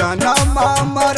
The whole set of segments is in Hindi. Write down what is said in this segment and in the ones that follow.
I'm not Jana Mama.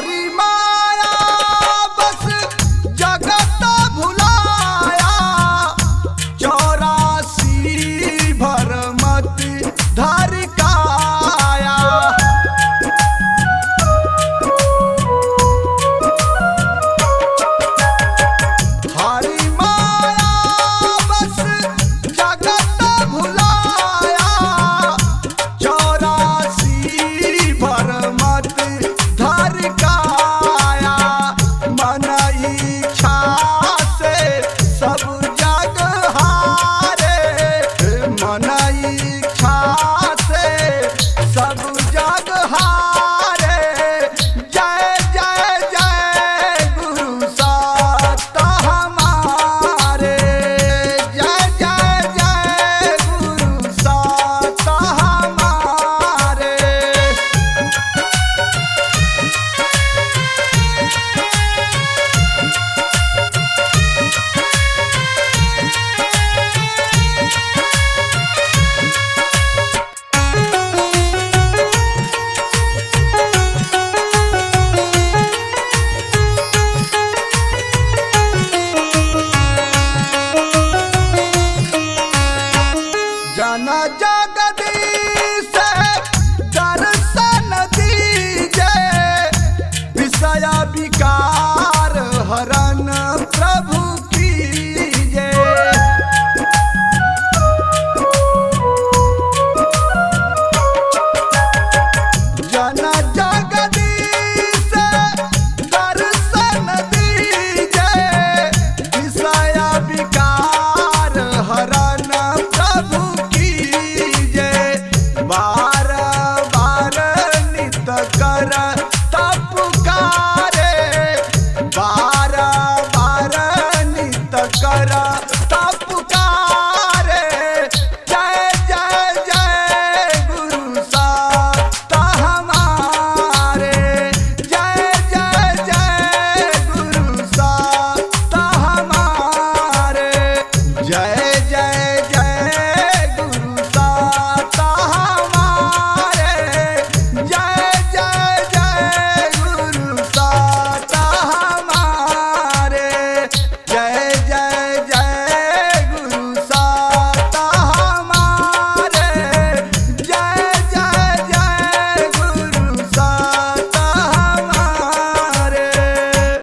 Karima विकार हरण प्रभु कीजे जन जगदीश Yeah.